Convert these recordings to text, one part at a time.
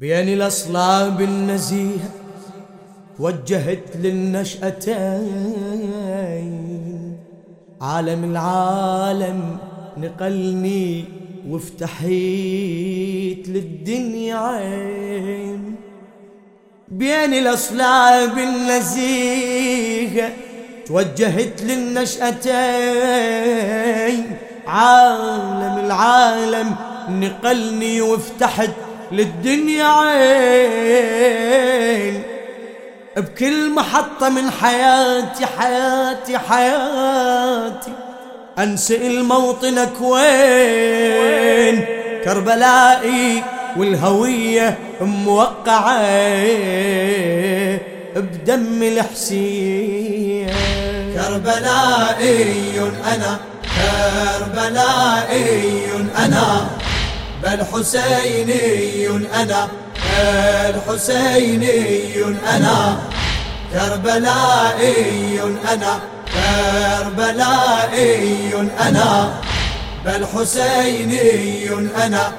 بين الأصلاب النزيهة توجهت للنشأتين. عالم العالم نقلني وافتحيت للدنيا عين. بين الأصلاب النزيهة توجهت للنشأتين. عالم العالم نقلني وافتحت للدنيا عين. بكل محطة من حياتي حياتي حياتي أنسئل موطنك وين كربلائي والهوية موقعة بدم الحسين. كربلائي أنا كربلائي أنا. بل حسيني أنا الحسيني أنا كربلائي أنا كربلائي أنا بل حسيني أنا.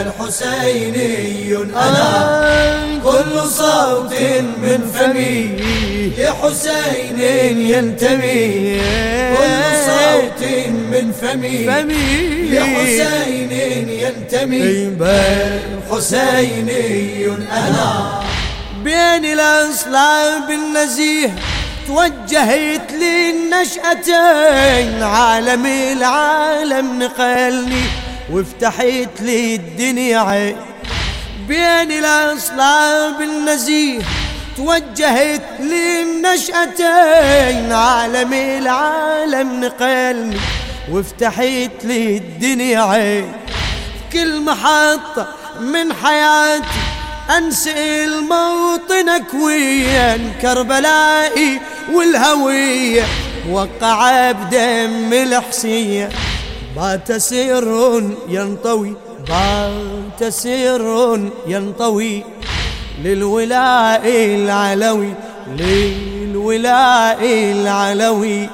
الحسيني أنا كل صوت من فمي لحسين ينتمي. كل صوت من فمي لحسين ينتمي. حسيني. أنا بين الأصلاب النزيه توجهت للنشأتين. عالم العالم نقلني. وافتحت لي الدنيا عين. بين الأصلاب النزيه توجهت للنشأتين. عالم العالم نقلني وافتحت لي الدنيا عين. كل محطة من حياتي أنسئل موطنك وين كربلائي والهوية وقع بدم الحسين بات سر ينطوي بات سر ينطوي للولاء العلوي للولاء العلوي.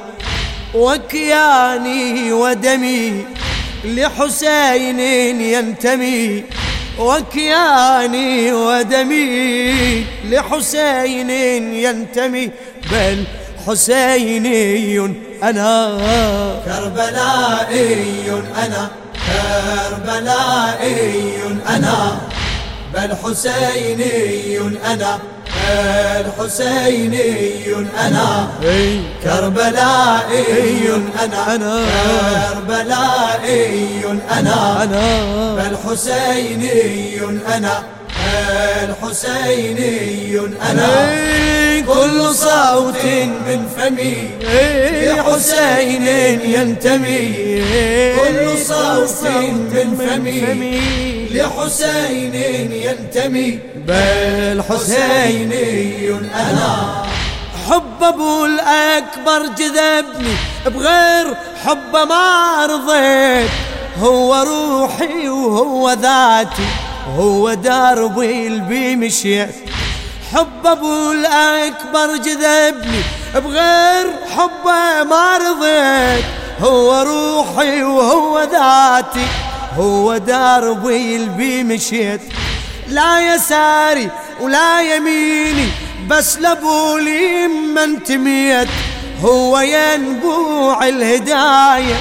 وكياني ودمي لحسين ينتمي وكياني ودمي لحسين ينتمي. بل حسيني أنا كربلائي أنا كربلائي أنا. بل حسيني أنا الحسيني أنا. كربلائي أنا كربلائي أنا. بل حسيني أنا. الحسيني أنا كل صوت من فمي لحسين ينتمي. كل صوت من فمي لحسين ينتمي. بل حسيني أنا حب أبو الأكبر جذبني بغير حبه ما رضيت. هو روحي وهو ذاتي. هو دربي اللي مشيت حب أبو الأكبر جذبني بغير حبه ما رضيت. هو روحي وهو ذاتي هو دربي اللي مشيت لا يساري ولا يميني بس لابولي ما انتميت هو ينبوع الهداية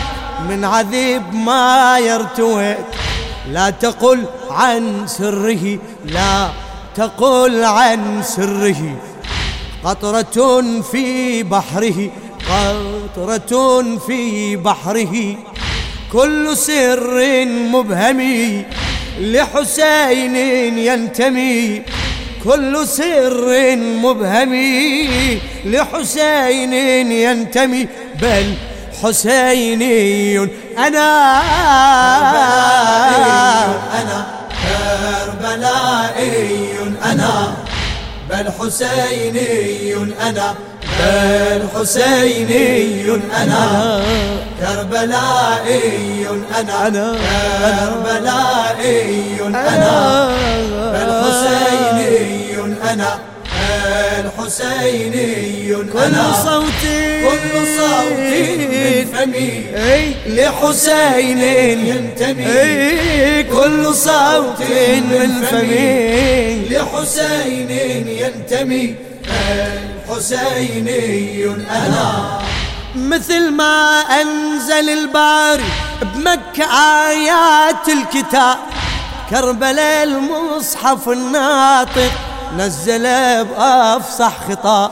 من عذيب ما يرتويت. لا تقل عن سره لا تقل عن سره. قطرة في بحره قطرة في بحره. كل سر مبهم لحسين ينتمي. كل سر مبهم لحسين ينتمي. بل حسيني أنا أنا كربلائي أنا بل حسيني أنا بل حسيني أنا كربلائي أنا كربلائي أنا بل حسيني أنا بل حسيني. كل أنا صوتي. كل صوتي من فمي. لحسين ينتمي. كل صوت من فمي. لحسين ينتمي. حسيني أنا. مثل ما أنزل الباري بمكة آيات الكتاب. كربلاء المصحف الناطق. نزل بأفصح خطاب.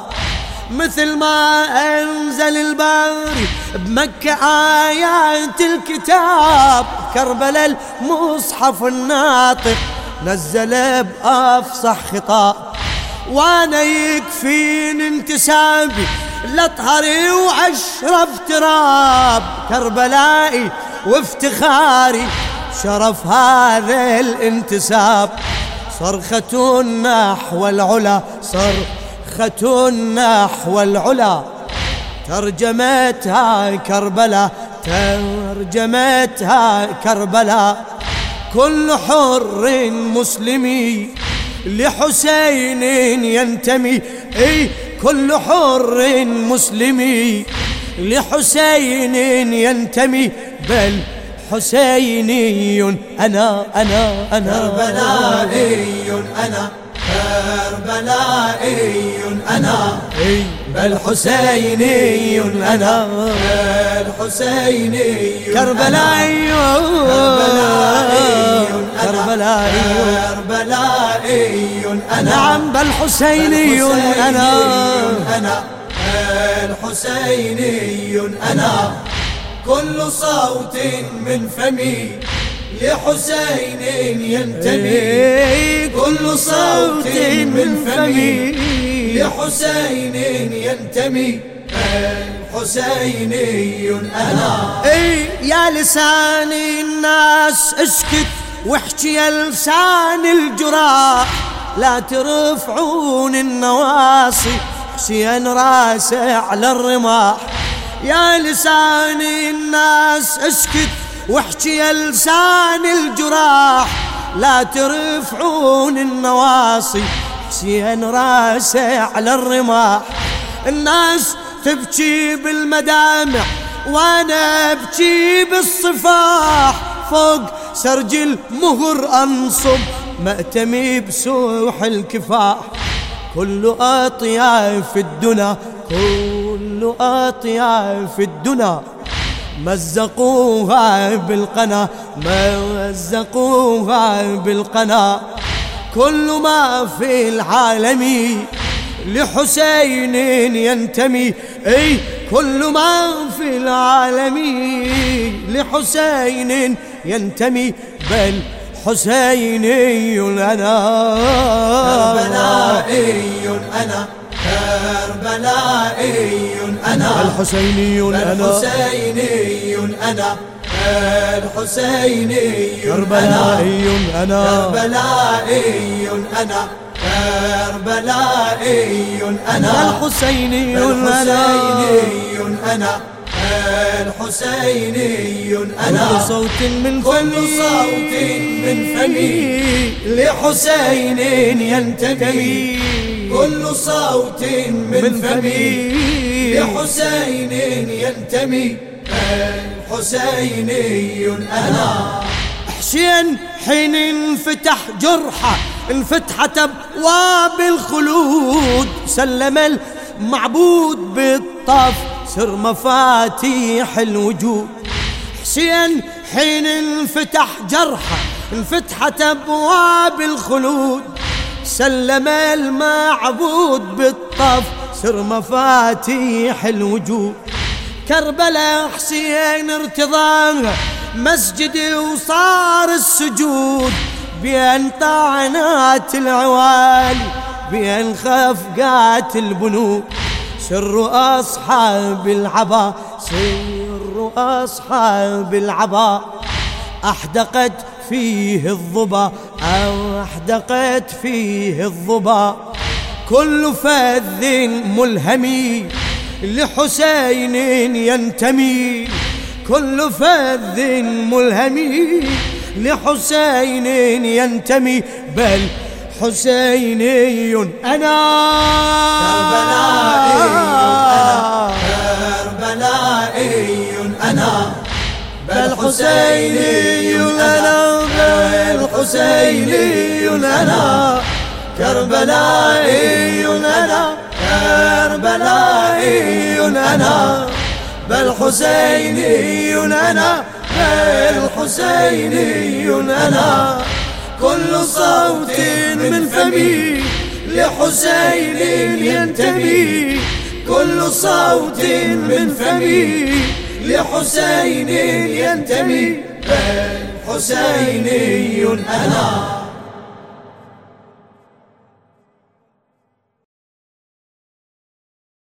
مثل ما أنزل الباري بمكة آيات الكتاب. كربلاء المصحف الناطق نزل بأفصح خطاب. وأنا يكفين انتسابي لطهري واشرف تراب كربلائي وافتخاري شرف هذا الانتساب. صرخة نحو العلا صرخة نحو العلا. ترجمتها كربلاء ترجمتها كربلاء كل حر مسلمي لحسين ينتمي. إي كل حر مسلمي لحسين ينتمي. بل حسيني أنا أنا أنا. كربلائي أنا. كربلائي أنا. بل حسيني أنا. بل حسيني كربلائي. كربلائي كربلائي. أنا. نعم بل حسيني أنا. أنا. الحسيني أنا. كل صوت من فمي لحسين ينتمي. كل صوت من فمي لحسين ينتمي. الحسيني أنا إي يا لسان الناس اسكت واحكي يا لسان الجراح لا ترفعون النواصي حسين راسه على الرماح. يا لسان الناس اسكت واحكي لسان الجراح. لا ترفعون النواصي حسين راسه على الرماح. الناس تبكي بالمدامع وأنا ابكي بالصفاح. فوق سرج المهر أنصب مأتمي بسوح الكفاح. كل أطياف الدنا كل اطياف الدنا. مزقوها بالقنا مزقوها بالقنا. كل ما في العالم لحسين ينتمي. أي كل ما في العالم لحسين ينتمي. بل حسيني أنا كربلائي أنا كربلائي أنا. الحسيني أنا. الحسيني أنا. الحسيني كربلائي أنا. كربلائي أنا. كربلائي أنا. الحسيني الحسيني أنا. الحسيني كل أنا صوت من كل صوت من فمي. لحسين ينتمي. كل صوت من فمي. لحسين ينتمي. الحسيني أنا حسين حين انفتح جرحه انفتحت أبواب الخلود. سلم المعبود بالطف سر مفاتيح الوجود. حسين حين انفتح جرحه انفتحت أبواب الخلود. سلم المعبود بالطف سر مفاتيح الوجود. كربلاء حسين ارتضاها مسجدي وصار السجود. بين طعنات العوالي بين خفقات البنود. سر أصحاب العبا سر أصحاب العبا. أحدقت فيه الظبا أو أحدقت فيه الظبا. كل فذ ملهمي لحسين ينتمي. كل فذ ملهمي لحسين ينتمي. بل حسيني أنا كربلائي أنا بل حسيني أنا حسيني أنا كربلائي أنا كربلائي أنا بل حسيني أنا بل حسيني أنا. كل صوت من فمي لحسين ينتمي. كل صوت من فمي لحسين ينتمي. بل حسيني أنا.